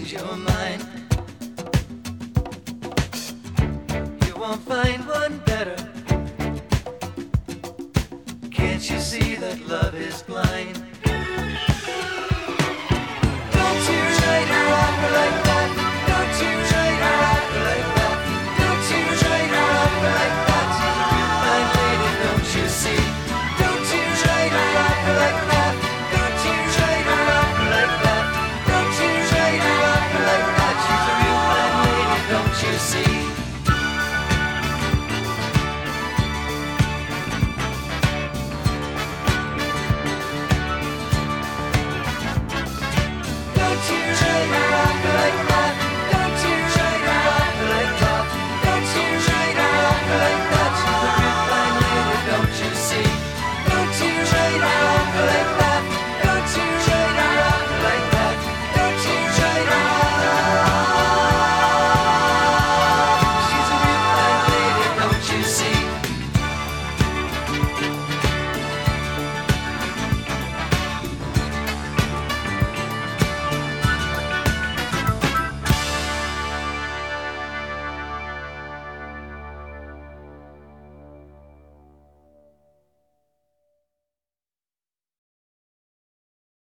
change your mind. You won't find one better. Can't you see that love is blind?